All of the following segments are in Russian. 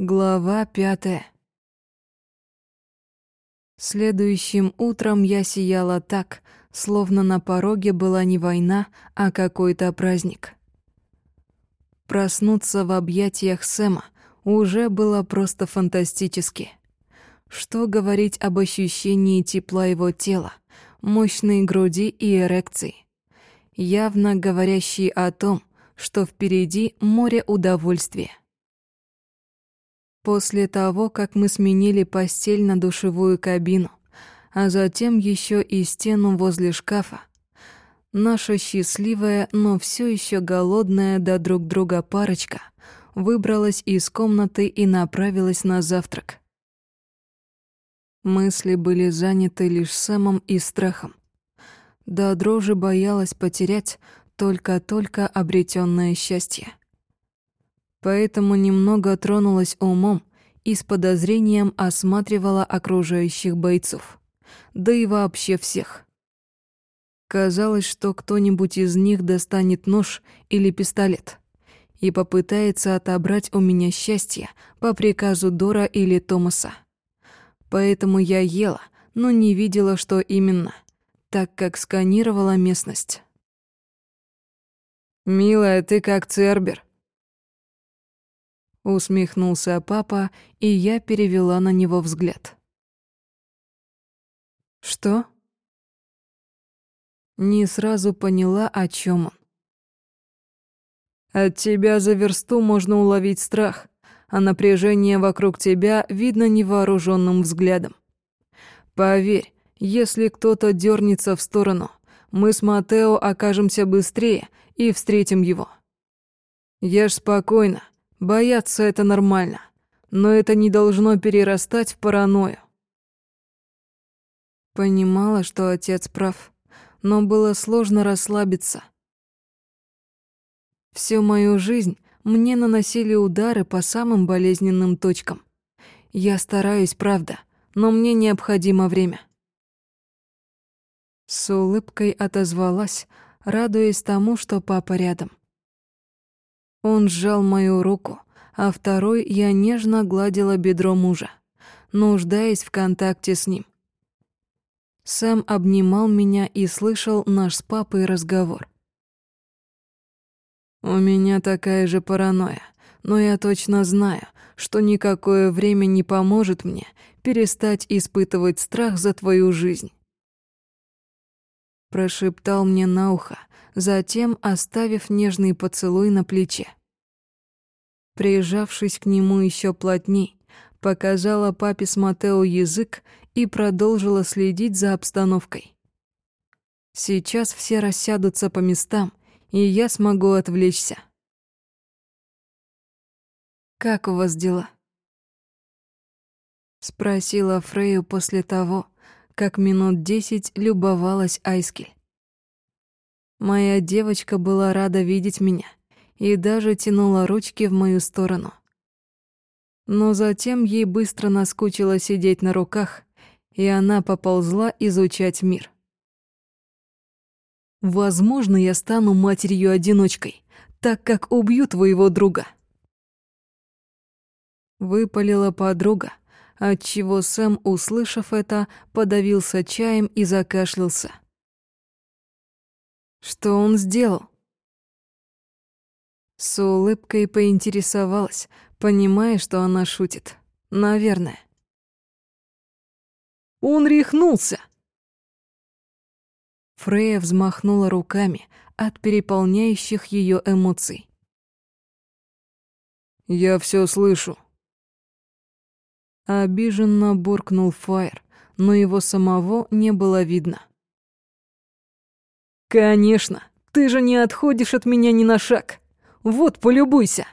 Глава пятая. Следующим утром я сияла так, словно на пороге была не война, а какой-то праздник. Проснуться в объятиях Сэма уже было просто фантастически. Что говорить об ощущении тепла его тела, мощной груди и эрекции, явно говорящие о том, что впереди море удовольствия. После того, как мы сменили постель на душевую кабину, а затем еще и стену возле шкафа, наша счастливая, но все еще голодная до друг друга парочка выбралась из комнаты и направилась на завтрак. Мысли были заняты лишь Сэмом и страхом. До дрожи боялась потерять только-только обретенное счастье поэтому немного тронулась умом и с подозрением осматривала окружающих бойцов, да и вообще всех. Казалось, что кто-нибудь из них достанет нож или пистолет и попытается отобрать у меня счастье по приказу Дора или Томаса. Поэтому я ела, но не видела, что именно, так как сканировала местность. «Милая, ты как Цербер», Усмехнулся папа, и я перевела на него взгляд. Что? Не сразу поняла, о чем он. От тебя за версту можно уловить страх, а напряжение вокруг тебя видно невооруженным взглядом. Поверь, если кто-то дернется в сторону, мы с Матео окажемся быстрее и встретим его. Ешь спокойно, Бояться это нормально, но это не должно перерастать в паранойю. Понимала, что отец прав, но было сложно расслабиться. Всю мою жизнь мне наносили удары по самым болезненным точкам. Я стараюсь, правда, но мне необходимо время. С улыбкой отозвалась, радуясь тому, что папа рядом. Он сжал мою руку, а второй я нежно гладила бедро мужа, нуждаясь в контакте с ним. Сам обнимал меня и слышал наш с папой разговор. «У меня такая же паранойя, но я точно знаю, что никакое время не поможет мне перестать испытывать страх за твою жизнь». Прошептал мне на ухо, затем оставив нежный поцелуй на плече. Прижавшись к нему еще плотней, показала папе с Матео язык и продолжила следить за обстановкой. Сейчас все рассядутся по местам, и я смогу отвлечься. «Как у вас дела?» Спросила Фрею после того, как минут десять любовалась Айскель. Моя девочка была рада видеть меня и даже тянула ручки в мою сторону. Но затем ей быстро наскучило сидеть на руках, и она поползла изучать мир. «Возможно, я стану матерью-одиночкой, так как убью твоего друга». Выпалила подруга, отчего Сэм, услышав это, подавился чаем и закашлялся. Что он сделал? С улыбкой поинтересовалась, понимая, что она шутит. Наверное. Он рехнулся. Фрея взмахнула руками от переполняющих ее эмоций. «Я все слышу». Обиженно буркнул Фаер, но его самого не было видно. «Конечно, ты же не отходишь от меня ни на шаг. Вот, полюбуйся!»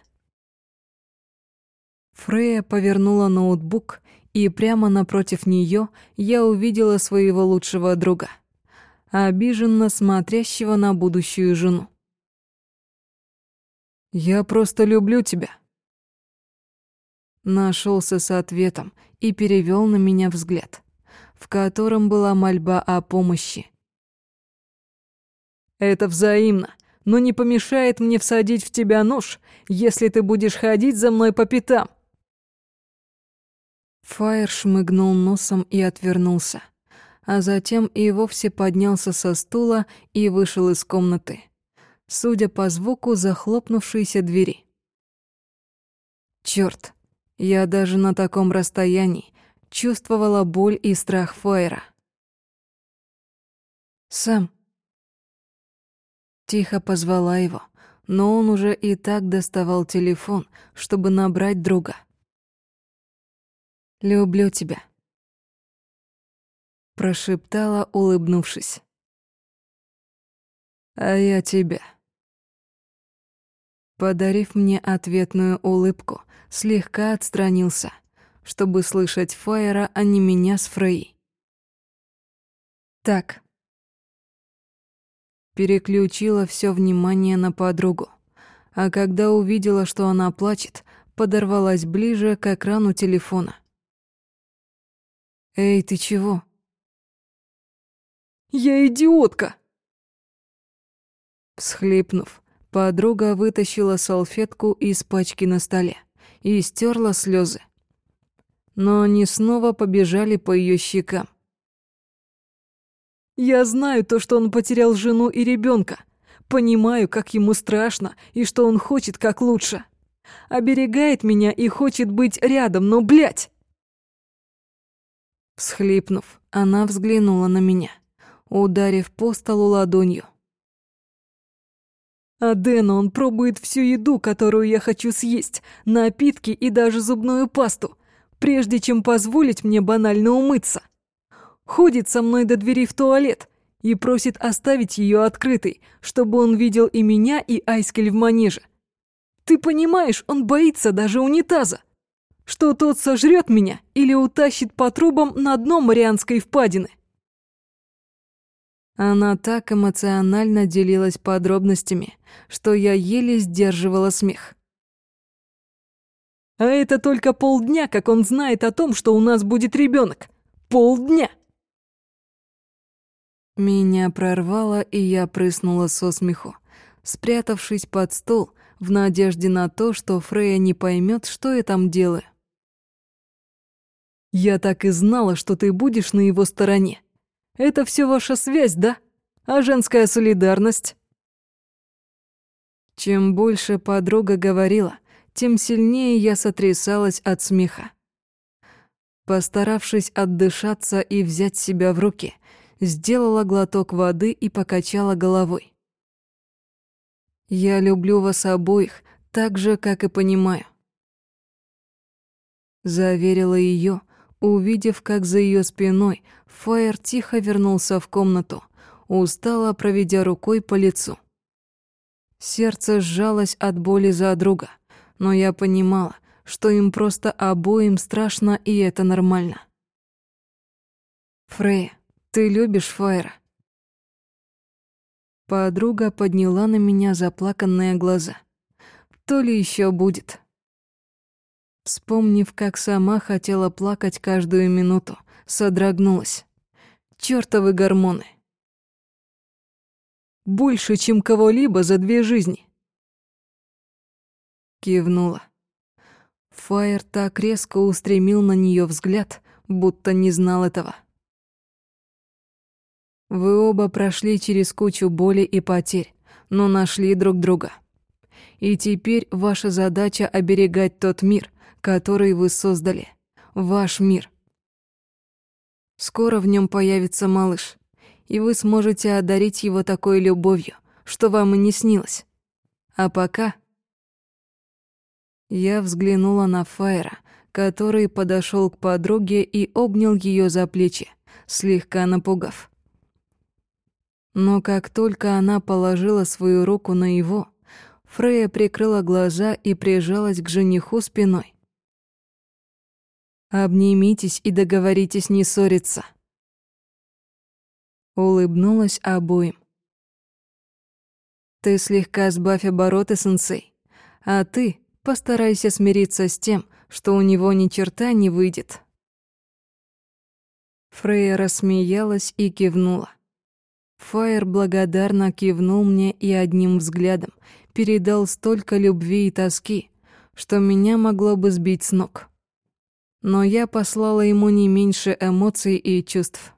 Фрея повернула ноутбук, и прямо напротив нее я увидела своего лучшего друга, обиженно смотрящего на будущую жену. «Я просто люблю тебя», Нашелся с ответом и перевел на меня взгляд, в котором была мольба о помощи. Это взаимно, но не помешает мне всадить в тебя нож, если ты будешь ходить за мной по пятам. Фаер шмыгнул носом и отвернулся, а затем и вовсе поднялся со стула и вышел из комнаты, судя по звуку захлопнувшейся двери. Чёрт, я даже на таком расстоянии чувствовала боль и страх Фаера. «Сэм!» Тихо позвала его, но он уже и так доставал телефон, чтобы набрать друга. «Люблю тебя», — прошептала, улыбнувшись. «А я тебя». Подарив мне ответную улыбку, слегка отстранился, чтобы слышать Фаера, а не меня с Фрей. «Так». Переключила все внимание на подругу, а когда увидела, что она плачет, подорвалась ближе к экрану телефона. «Эй, ты чего?» «Я идиотка!» Всхлипнув, подруга вытащила салфетку из пачки на столе и стерла слезы. Но они снова побежали по ее щекам. «Я знаю то, что он потерял жену и ребенка. Понимаю, как ему страшно и что он хочет как лучше. Оберегает меня и хочет быть рядом, но, блядь, Всхлипнув, она взглянула на меня, ударив по столу ладонью. А Дэна он пробует всю еду, которую я хочу съесть, напитки и даже зубную пасту, прежде чем позволить мне банально умыться. Ходит со мной до двери в туалет и просит оставить ее открытой, чтобы он видел и меня, и Айскель в манеже. Ты понимаешь, он боится даже унитаза что тот сожрет меня или утащит по трубам на дно Марианской впадины. Она так эмоционально делилась подробностями, что я еле сдерживала смех. А это только полдня, как он знает о том, что у нас будет ребенок. Полдня. Меня прорвало, и я прыснула со смеху, спрятавшись под стол в надежде на то, что Фрея не поймет, что я там делаю. Я так и знала, что ты будешь на его стороне. Это все ваша связь, да? А женская солидарность? Чем больше подруга говорила, тем сильнее я сотрясалась от смеха. Постаравшись отдышаться и взять себя в руки, сделала глоток воды и покачала головой. «Я люблю вас обоих, так же, как и понимаю». Заверила ее, Увидев, как за ее спиной Фаер тихо вернулся в комнату, устало проведя рукой по лицу. Сердце сжалось от боли за друга, но я понимала, что им просто обоим страшно, и это нормально. «Фрея, ты любишь Фаера?» Подруга подняла на меня заплаканные глаза. «То ли еще будет?» Вспомнив, как сама хотела плакать каждую минуту, содрогнулась. Чёртовы гормоны. Больше, чем кого-либо за две жизни. Кивнула. Фаер так резко устремил на неё взгляд, будто не знал этого. Вы оба прошли через кучу боли и потерь, но нашли друг друга. И теперь ваша задача оберегать тот мир, который вы создали. Ваш мир. Скоро в нем появится малыш, и вы сможете одарить его такой любовью, что вам и не снилось. А пока... Я взглянула на Файра, который подошел к подруге и обнял ее за плечи, слегка напугав. Но как только она положила свою руку на его, Фрея прикрыла глаза и прижалась к жениху спиной. Обнимитесь и договоритесь не ссориться. Улыбнулась обоим. Ты слегка сбавь обороты, сенсей, а ты постарайся смириться с тем, что у него ни черта не выйдет. Фрейя рассмеялась и кивнула. Фаер благодарно кивнул мне и одним взглядом передал столько любви и тоски, что меня могло бы сбить с ног но я послала ему не меньше эмоций и чувств.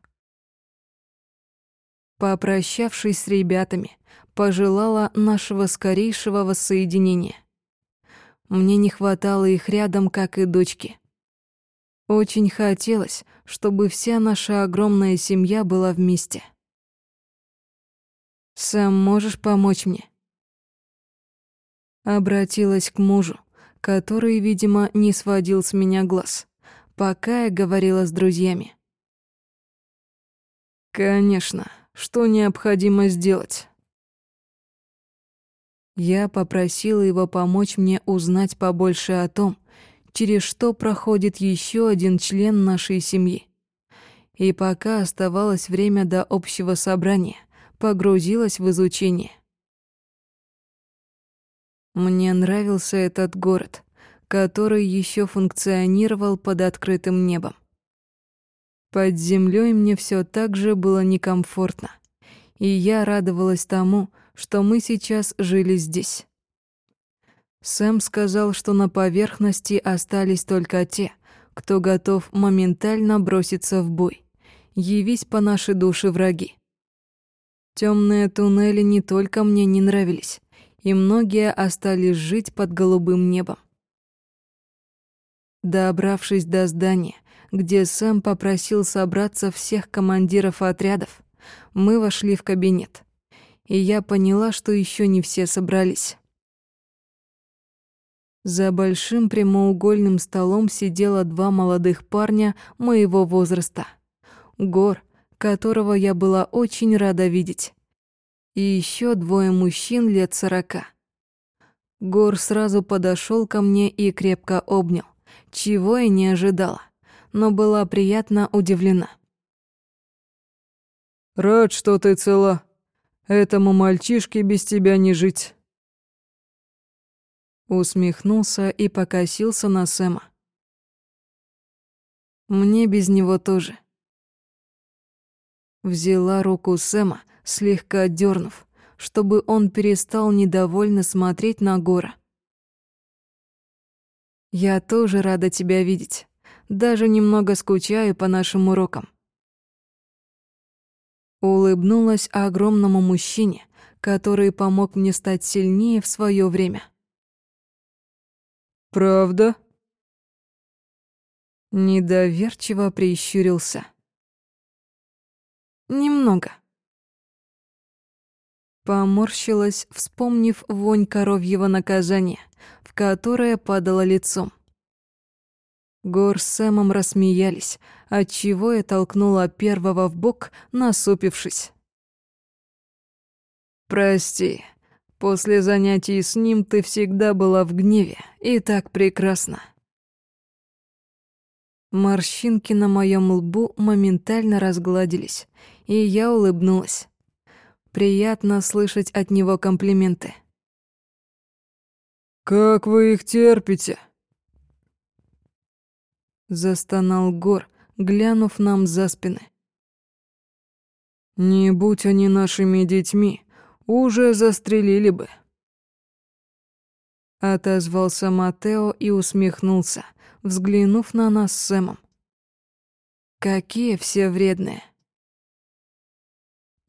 Попрощавшись с ребятами, пожелала нашего скорейшего воссоединения. Мне не хватало их рядом, как и дочки. Очень хотелось, чтобы вся наша огромная семья была вместе. «Сэм, можешь помочь мне?» Обратилась к мужу, который, видимо, не сводил с меня глаз, пока я говорила с друзьями. «Конечно, что необходимо сделать?» Я попросила его помочь мне узнать побольше о том, через что проходит еще один член нашей семьи. И пока оставалось время до общего собрания, погрузилась в изучение. Мне нравился этот город, который еще функционировал под открытым небом. Под землей мне все так же было некомфортно, и я радовалась тому, что мы сейчас жили здесь. Сэм сказал, что на поверхности остались только те, кто готов моментально броситься в бой. Явись по нашей душе враги. Темные туннели не только мне не нравились, и многие остались жить под голубым небом. Добравшись до здания, где Сэм попросил собраться всех командиров отрядов, мы вошли в кабинет и я поняла, что еще не все собрались. За большим прямоугольным столом сидело два молодых парня моего возраста. Гор, которого я была очень рада видеть. И еще двое мужчин лет сорока. Гор сразу подошел ко мне и крепко обнял, чего я не ожидала, но была приятно удивлена. «Рад, что ты цела», Этому мальчишке без тебя не жить. Усмехнулся и покосился на Сэма. Мне без него тоже. Взяла руку Сэма, слегка дернув, чтобы он перестал недовольно смотреть на Гора. Я тоже рада тебя видеть. Даже немного скучаю по нашим урокам. Улыбнулась огромному мужчине, который помог мне стать сильнее в свое время. «Правда?» Недоверчиво прищурился. «Немного». Поморщилась, вспомнив вонь коровьего наказания, в которое падало лицом. Гор с Сэмом рассмеялись, отчего я толкнула первого в бок, насупившись. «Прости, после занятий с ним ты всегда была в гневе, и так прекрасно». Морщинки на моем лбу моментально разгладились, и я улыбнулась. Приятно слышать от него комплименты. «Как вы их терпите?» Застонал Гор, глянув нам за спины. «Не будь они нашими детьми, уже застрелили бы». Отозвался Матео и усмехнулся, взглянув на нас с Сэмом. Какие все вредные.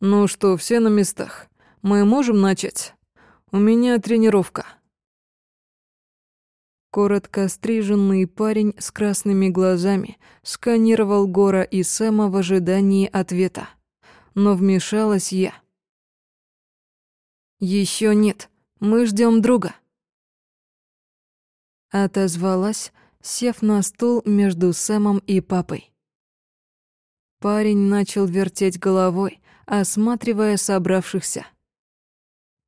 «Ну что, все на местах? Мы можем начать? У меня тренировка». Коротко стриженный парень с красными глазами сканировал Гора и Сэма в ожидании ответа. Но вмешалась я. Еще нет, мы ждем друга. Отозвалась, сев на стул между Сэмом и папой. Парень начал вертеть головой, осматривая собравшихся.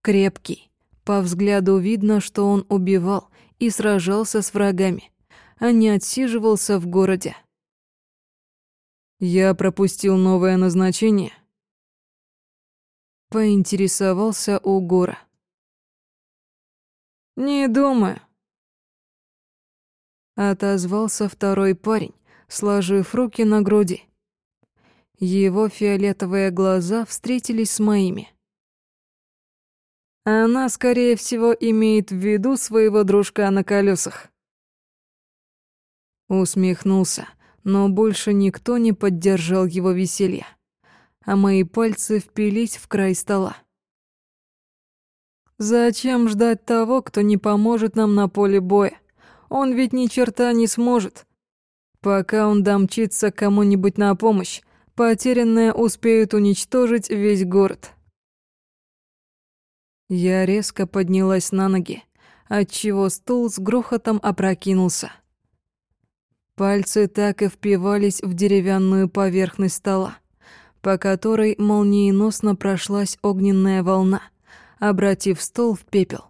Крепкий. По взгляду видно, что он убивал и сражался с врагами, а не отсиживался в городе. «Я пропустил новое назначение?» Поинтересовался у Гора. «Не думаю», — отозвался второй парень, сложив руки на груди. Его фиолетовые глаза встретились с моими. Она, скорее всего, имеет в виду своего дружка на колесах. Усмехнулся, но больше никто не поддержал его веселье, а мои пальцы впились в край стола. Зачем ждать того, кто не поможет нам на поле боя? Он ведь ни черта не сможет. Пока он домчится кому-нибудь на помощь, потерянные успеют уничтожить весь город. Я резко поднялась на ноги, отчего стул с грохотом опрокинулся. Пальцы так и впивались в деревянную поверхность стола, по которой молниеносно прошлась огненная волна, обратив стол в пепел.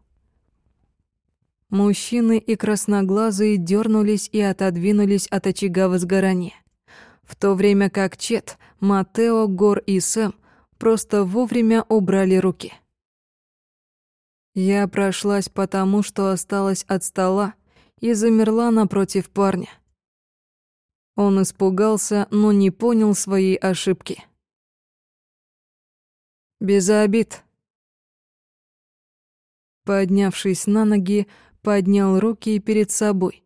Мужчины и красноглазые дернулись и отодвинулись от очага возгорания, в то время как Чет, Матео, Гор и Сэм просто вовремя убрали руки. Я прошлась потому, что осталась от стола, и замерла напротив парня. Он испугался, но не понял своей ошибки. Без обид. Поднявшись на ноги, поднял руки перед собой.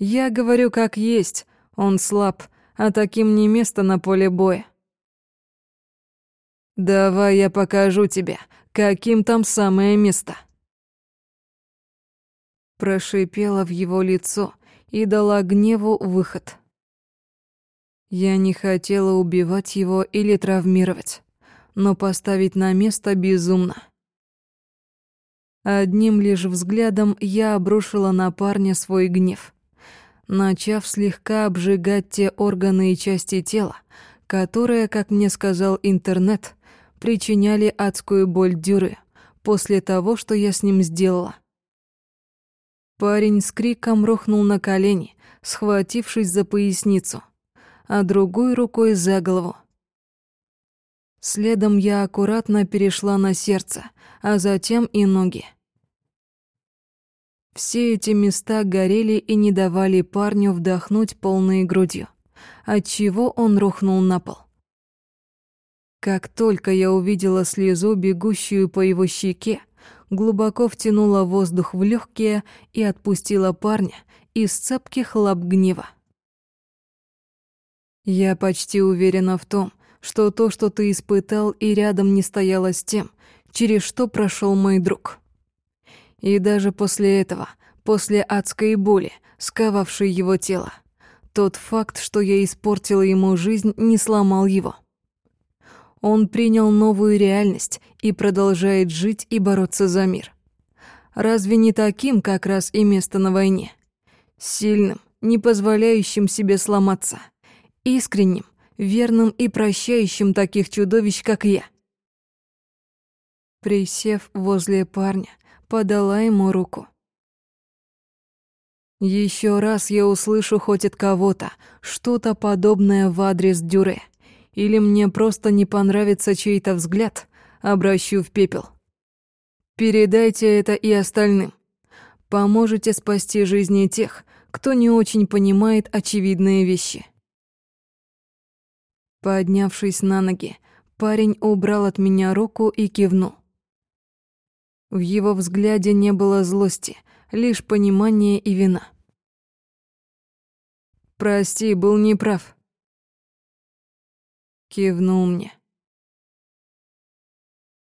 Я говорю как есть, он слаб, а таким не место на поле боя. Давай я покажу тебе, каким там самое место. Прошипела в его лицо, и дала гневу выход. Я не хотела убивать его или травмировать, но поставить на место безумно. Одним лишь взглядом я обрушила на парня свой гнев, начав слегка обжигать те органы и части тела, которые, как мне сказал интернет, причиняли адскую боль дюры после того, что я с ним сделала. Парень с криком рухнул на колени, схватившись за поясницу, а другой рукой за голову. Следом я аккуратно перешла на сердце, а затем и ноги. Все эти места горели и не давали парню вдохнуть полной грудью, отчего он рухнул на пол. Как только я увидела слезу, бегущую по его щеке, глубоко втянула воздух в легкие и отпустила парня из цепких лап гнева. Я почти уверена в том, что то, что ты испытал, и рядом не стояло с тем, через что прошел мой друг. И даже после этого, после адской боли, сковавшей его тело, тот факт, что я испортила ему жизнь, не сломал его. Он принял новую реальность и продолжает жить и бороться за мир. Разве не таким как раз и место на войне? Сильным, не позволяющим себе сломаться. Искренним, верным и прощающим таких чудовищ, как я. Присев возле парня, подала ему руку. Еще раз я услышу хоть от кого-то что-то подобное в адрес Дюре — или мне просто не понравится чей-то взгляд, обращу в пепел. Передайте это и остальным. Поможете спасти жизни тех, кто не очень понимает очевидные вещи. Поднявшись на ноги, парень убрал от меня руку и кивнул. В его взгляде не было злости, лишь понимание и вина. «Прости, был неправ», кивнул мне.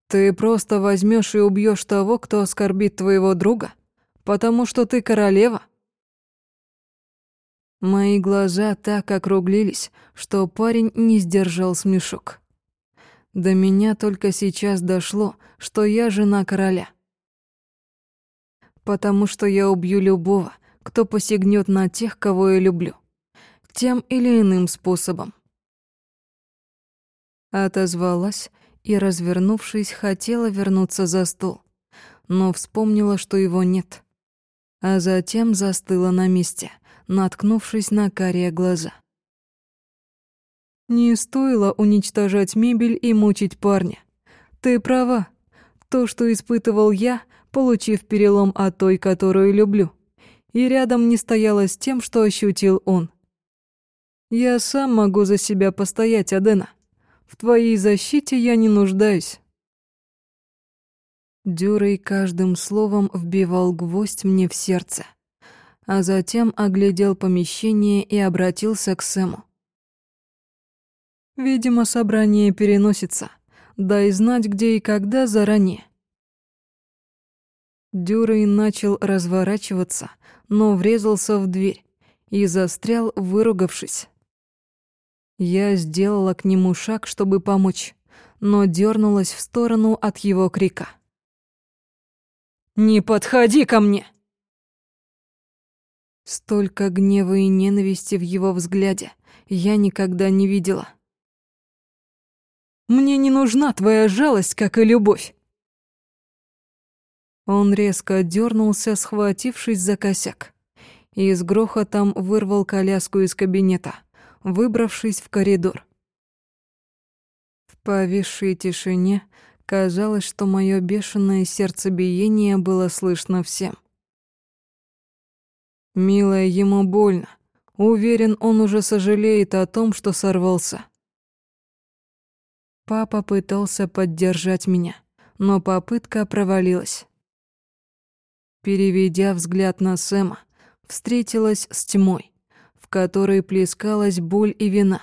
Ты просто возьмешь и убьешь того, кто оскорбит твоего друга, потому что ты королева. Мои глаза так округлились, что парень не сдержал смешок. До меня только сейчас дошло, что я жена короля. Потому что я убью любого, кто посягнет на тех, кого я люблю, тем или иным способом. Отозвалась и, развернувшись, хотела вернуться за стол, но вспомнила, что его нет. А затем застыла на месте, наткнувшись на карие глаза. Не стоило уничтожать мебель и мучить парня. Ты права. То, что испытывал я, получив перелом от той, которую люблю, и рядом не стояло с тем, что ощутил он. Я сам могу за себя постоять, Адена. В твоей защите я не нуждаюсь. Дюрей каждым словом вбивал гвоздь мне в сердце, а затем оглядел помещение и обратился к Сэму. «Видимо, собрание переносится. Дай знать, где и когда заранее». Дюрей начал разворачиваться, но врезался в дверь и застрял, выругавшись. Я сделала к нему шаг, чтобы помочь, но дернулась в сторону от его крика. «Не подходи ко мне!» Столько гнева и ненависти в его взгляде я никогда не видела. «Мне не нужна твоя жалость, как и любовь!» Он резко дернулся, схватившись за косяк, и с грохотом вырвал коляску из кабинета, выбравшись в коридор. В повисшей тишине казалось, что мое бешеное сердцебиение было слышно всем. Милая, ему больно. Уверен, он уже сожалеет о том, что сорвался. Папа пытался поддержать меня, но попытка провалилась. Переведя взгляд на Сэма, встретилась с тьмой, которой плескалась боль и вина.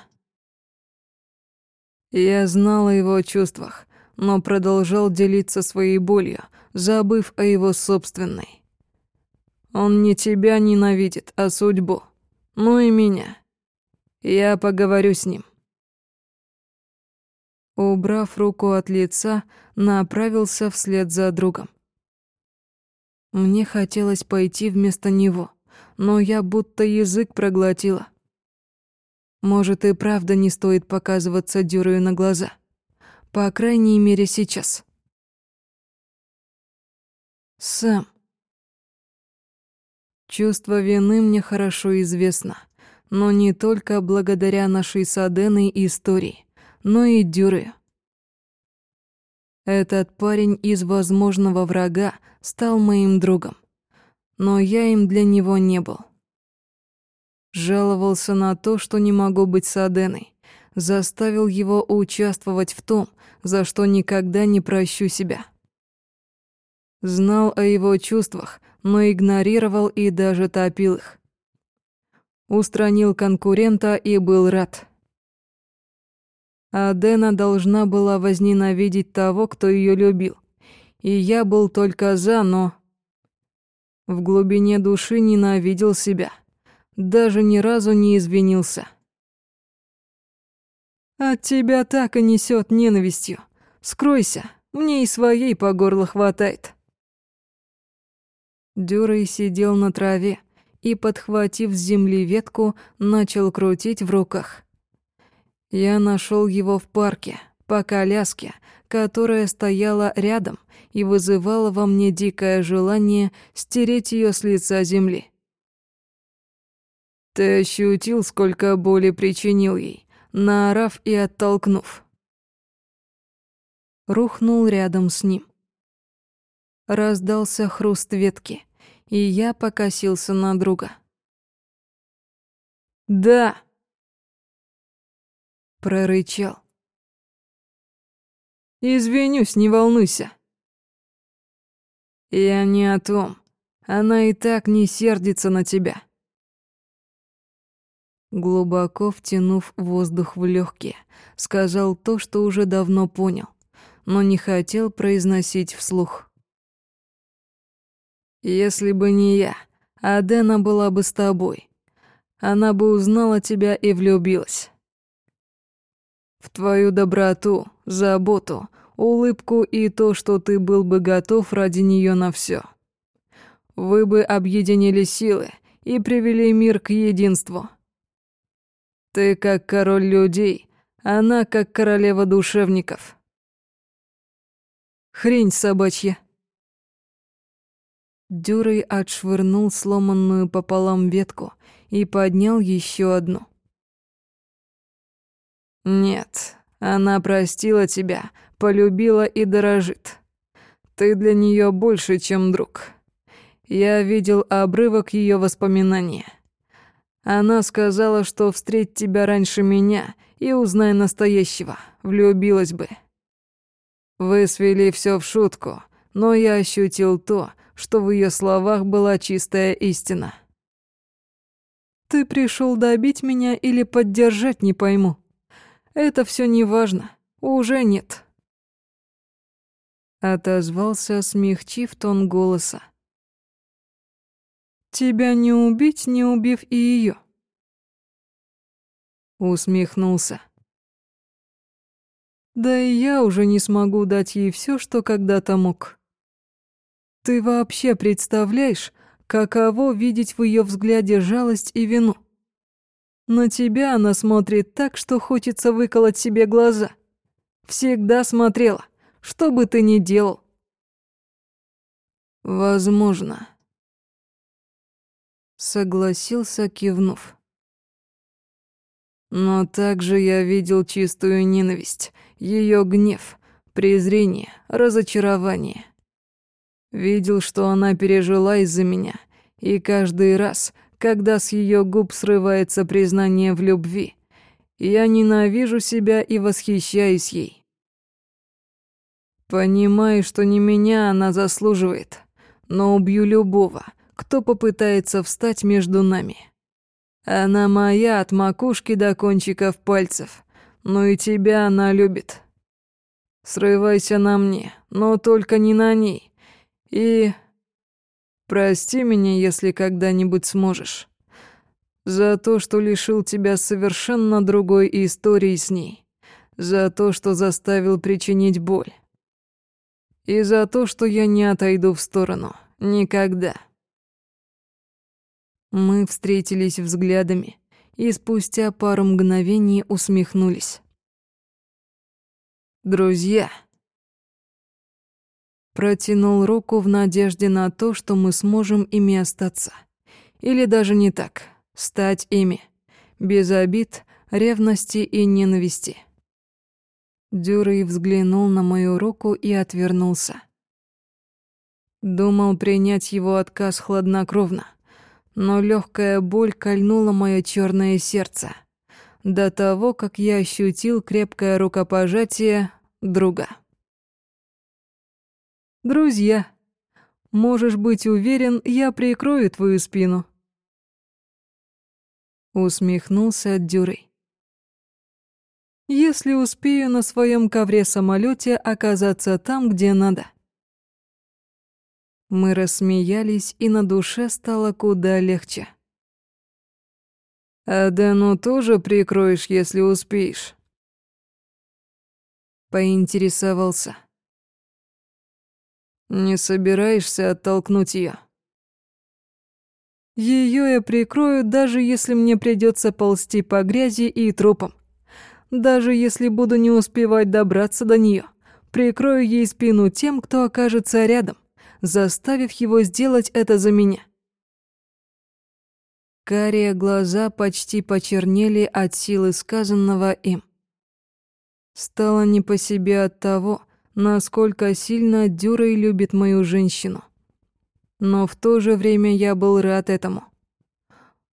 Я знал о его чувствах, но продолжал делиться своей болью, забыв о его собственной. Он не тебя ненавидит, а судьбу. Ну и меня. Я поговорю с ним. Убрав руку от лица, направился вслед за другом. Мне хотелось пойти вместо него, но я будто язык проглотила. Может, и правда не стоит показываться дюрою на глаза. По крайней мере, сейчас. Сэм. Чувство вины мне хорошо известно, но не только благодаря нашей с Аденой истории, но и Дюре. Этот парень из возможного врага стал моим другом, но я им для него не был. Жаловался на то, что не могу быть с Аденой, заставил его участвовать в том, за что никогда не прощу себя. Знал о его чувствах, но игнорировал и даже топил их. Устранил конкурента и был рад. Адена должна была возненавидеть того, кто ее любил. И я был только за, но... В глубине души ненавидел себя. Даже ни разу не извинился. От тебя так и несет ненавистью. Скройся, мне и своей по горло хватает. Дюрей сидел на траве и, подхватив с земли ветку, начал крутить в руках. Я нашел его в парке, по коляске, которая стояла рядом и вызывала во мне дикое желание стереть ее с лица земли. Ты ощутил, сколько боли причинил ей, наорав и оттолкнув. Рухнул рядом с ним. Раздался хруст ветки, и я покосился на друга. «Да!» Прорычал. «Извинюсь, не волнуйся». «Я не о том. Она и так не сердится на тебя». Глубоко втянув воздух в легкие, сказал то, что уже давно понял, но не хотел произносить вслух. «Если бы не я, Адена была бы с тобой. Она бы узнала тебя и влюбилась в твою доброту, заботу, улыбку и то, что ты был бы готов ради нее на все. Вы бы объединили силы и привели мир к единству. Ты как король людей, она как королева душевников. Хрень собачья. Дюрей отшвырнул сломанную пополам ветку и поднял еще одну. Нет, она простила тебя, полюбила и дорожит. Ты для нее больше, чем друг. Я видел обрывок ее воспоминания. Она сказала, что встретит тебя раньше меня и узнай настоящего, влюбилась бы. Вы свели все в шутку, но я ощутил то, что в ее словах была чистая истина. Ты пришел добить меня или поддержать, не пойму. Это все не важно. Уже нет. Отозвался, смягчив тон голоса. Тебя не убить, не убив и ее. Усмехнулся. Да и я уже не смогу дать ей все, что когда-то мог. Ты вообще представляешь, каково видеть в ее взгляде жалость и вину? На тебя она смотрит так, что хочется выколоть себе глаза. Всегда смотрела, что бы ты ни делал. Возможно. Согласился, кивнув. Но также я видел чистую ненависть, ее гнев, презрение, разочарование. Видел, что она пережила из-за меня, и каждый раз, когда с ее губ срывается признание в любви, я ненавижу себя и восхищаюсь ей. Понимаю, что не меня она заслуживает, но убью любого, кто попытается встать между нами. Она моя от макушки до кончиков пальцев, но и тебя она любит. Срывайся на мне, но только не на ней. И... Прости меня, если когда-нибудь сможешь. За то, что лишил тебя совершенно другой истории с ней. За то, что заставил причинить боль. И за то, что я не отойду в сторону. Никогда. Мы встретились взглядами и спустя пару мгновений усмехнулись. «Друзья!» Протянул руку в надежде на то, что мы сможем ими остаться. Или даже не так, стать ими. Без обид, ревности и ненависти. Дюрей взглянул на мою руку и отвернулся. Думал принять его отказ хладнокровно но легкая боль кольнула мое черное сердце. До того, как я ощутил крепкое рукопожатие друга. «Друзья, можешь быть уверен, я прикрою твою спину», усмехнулся Дюрей. «Если успею на своем ковре самолете оказаться там, где надо». Мы рассмеялись, и на душе стало куда легче. «А Дэну тоже прикроешь, если успеешь?» Поинтересовался. «Не собираешься оттолкнуть ее? Ее я прикрою, даже если мне придется ползти по грязи и трупам. Даже если буду не успевать добраться до нее, прикрою ей спину тем, кто окажется рядом заставив его сделать это за меня. Карие глаза почти почернели от силы сказанного им. Стало не по себе от того, насколько сильно Дюрей любит мою женщину. Но в то же время я был рад этому.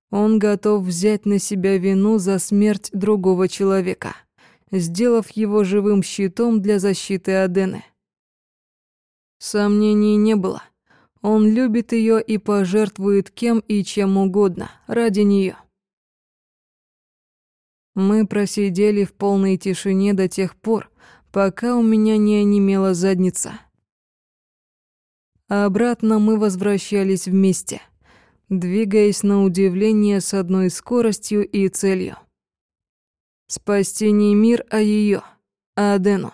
Он готов взять на себя вину за смерть другого человека, сделав его живым щитом для защиты Адены. Сомнений не было. Он любит ее и пожертвует кем и чем угодно ради нее. Мы просидели в полной тишине до тех пор, пока у меня не онемела задница. обратно мы возвращались вместе, двигаясь на удивление с одной скоростью и целью. Спасти не мир, а ее, Адену.